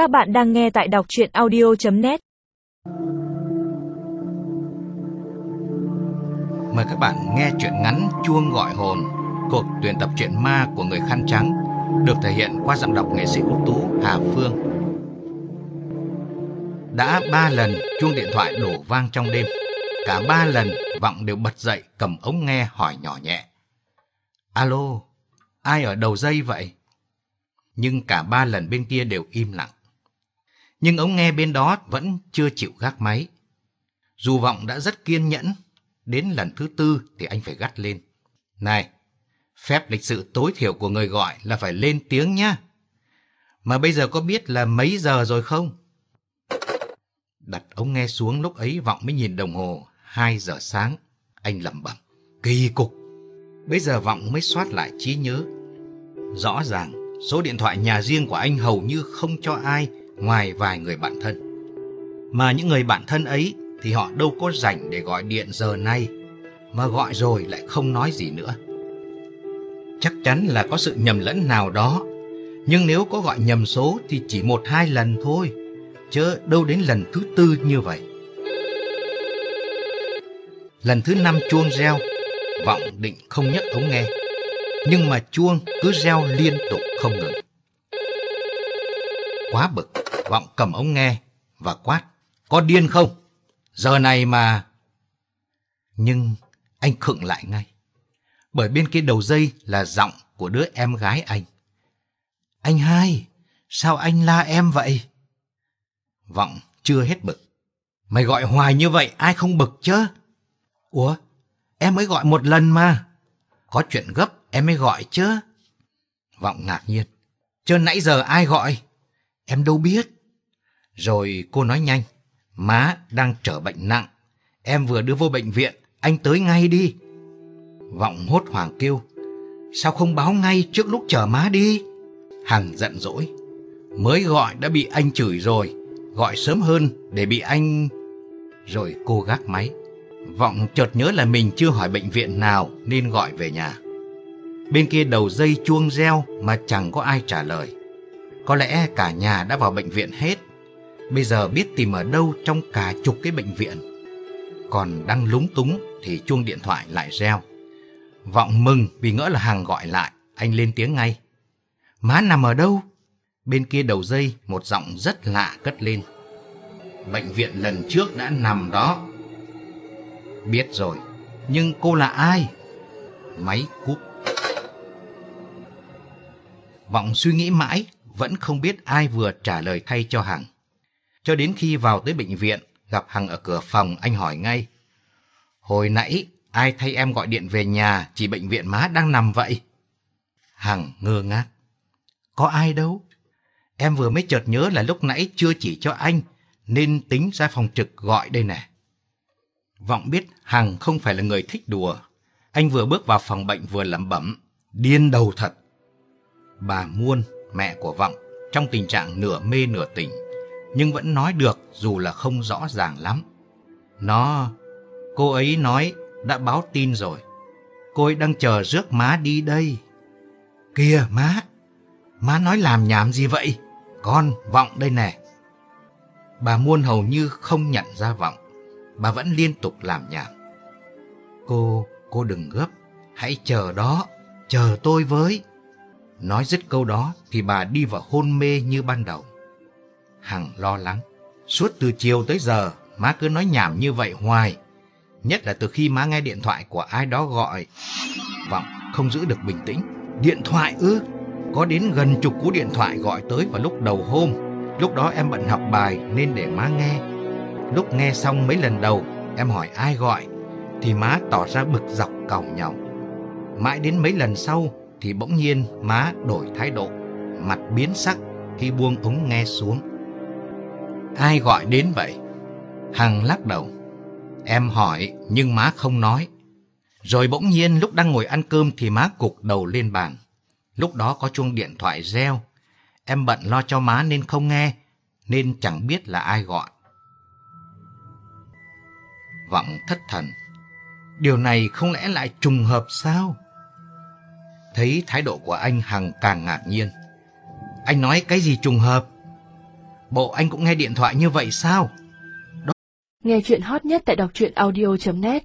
Các bạn đang nghe tại đọc chuyện audio.net Mời các bạn nghe chuyện ngắn Chuông gọi hồn Cuộc tuyển tập truyện ma của người khăn trắng Được thể hiện qua giọng đọc nghệ sĩ ưu tú Hà Phương Đã ba lần chuông điện thoại đổ vang trong đêm Cả ba lần Vọng đều bật dậy cầm ống nghe hỏi nhỏ nhẹ Alo, ai ở đầu dây vậy? Nhưng cả ba lần bên kia đều im lặng. Nhưng ống nghe bên đó vẫn chưa chịu gác máy. Dù Vọng đã rất kiên nhẫn, đến lần thứ tư thì anh phải gắt lên. Này, phép lịch sự tối thiểu của người gọi là phải lên tiếng nhá. Mà bây giờ có biết là mấy giờ rồi không? Đặt ống nghe xuống lúc ấy Vọng mới nhìn đồng hồ, 2 giờ sáng. Anh lẩm bẩm, kỳ cục. Bây giờ Vọng mới soát lại trí nhớ. Rõ ràng, số điện thoại nhà riêng của anh hầu như không cho ai ngoài vài người bạn thân. Mà những người bạn thân ấy thì họ đâu có rảnh để gọi điện giờ nay mà gọi rồi lại không nói gì nữa. Chắc chắn là có sự nhầm lẫn nào đó, nhưng nếu có gọi nhầm số thì chỉ một hai lần thôi, chứ đâu đến lần thứ tư như vậy. Lần thứ năm chuông reo, Vọng định không nhấc ống nghe, nhưng mà chuông cứ reo liên tục không ngừng. Quá bực, Vọng cầm ống nghe và quát. Có điên không? Giờ này mà... Nhưng anh khựng lại ngay. Bởi bên kia đầu dây là giọng của đứa em gái anh. Anh hai, sao anh la em vậy? Vọng chưa hết bực. Mày gọi hoài như vậy ai không bực chứ? Ủa, em mới gọi một lần mà. Có chuyện gấp em mới gọi chứ. Vọng ngạc nhiên. Chứ nãy giờ ai gọi? Em đâu biết. Rồi cô nói nhanh. Má đang trở bệnh nặng. Em vừa đưa vô bệnh viện. Anh tới ngay đi. Vọng hốt hoảng kêu. Sao không báo ngay trước lúc chở má đi? Hằng giận dỗi. Mới gọi đã bị anh chửi rồi. Gọi sớm hơn để bị anh... Rồi cô gác máy. Vọng chợt nhớ là mình chưa hỏi bệnh viện nào nên gọi về nhà. Bên kia đầu dây chuông reo mà chẳng có ai trả lời. Có lẽ cả nhà đã vào bệnh viện hết. Bây giờ biết tìm ở đâu trong cả chục cái bệnh viện. Còn đang lúng túng thì chuông điện thoại lại reo. Vọng mừng vì ngỡ là hàng gọi lại. Anh lên tiếng ngay. Má nằm ở đâu? Bên kia đầu dây một giọng rất lạ cất lên. Bệnh viện lần trước đã nằm đó. Biết rồi, nhưng cô là ai? Máy cúp. Vọng suy nghĩ mãi, vẫn không biết ai vừa trả lời thay cho Hằng. Cho đến khi vào tới bệnh viện, gặp Hằng ở cửa phòng, anh hỏi ngay. Hồi nãy, ai thay em gọi điện về nhà, chỉ bệnh viện má đang nằm vậy? Hằng ngơ ngác. Có ai đâu? Em vừa mới chợt nhớ là lúc nãy chưa chỉ cho anh, nên tính ra phòng trực gọi đây nè. Vọng biết Hằng không phải là người thích đùa. Anh vừa bước vào phòng bệnh vừa lẩm bẩm, điên đầu thật. Bà Muôn, mẹ của Vọng, trong tình trạng nửa mê nửa tỉnh, nhưng vẫn nói được dù là không rõ ràng lắm. Nó, cô ấy nói đã báo tin rồi. Cô ấy đang chờ rước má đi đây. Kìa má, má nói làm nhảm gì vậy? Con, Vọng đây nè. Bà Muôn hầu như không nhận ra Vọng bà vẫn liên tục làm nhảm. Cô, cô đừng gấp, hãy chờ đó, chờ tôi với. Nói dứt câu đó thì bà đi vào hôn mê như ban đầu. Hằng lo lắng, suốt từ chiều tới giờ má cứ nói nhảm như vậy hoài. Nhất là từ khi má nghe điện thoại của ai đó gọi. Vọng không giữ được bình tĩnh. Điện thoại ư? Có đến gần chục cú điện thoại gọi tới vào lúc đầu hôm. Lúc đó em bận học bài nên để má nghe. Lúc nghe xong mấy lần đầu Em hỏi ai gọi Thì má tỏ ra bực dọc càu nhau Mãi đến mấy lần sau Thì bỗng nhiên má đổi thái độ Mặt biến sắc Khi buông ống nghe xuống Ai gọi đến vậy Hằng lắc đầu Em hỏi, nhưng má không nói Rồi bỗng nhiên lúc đang ngồi ăn cơm Thì má cục đầu lên bàn Lúc đó có chuông điện thoại reo Em bận lo cho má nên không nghe, Nên chẳng biết là ai gọi Vọng thất thần. Điều này không lẽ lại trùng hợp sao? Thấy thái độ của anh Hằng càng ngạc nhiên. Anh nói cái gì trùng hợp? Bộ anh cũng nghe điện thoại như vậy sao? Đó... Nghe chuyện hot nhất tại đọc truyện audio.net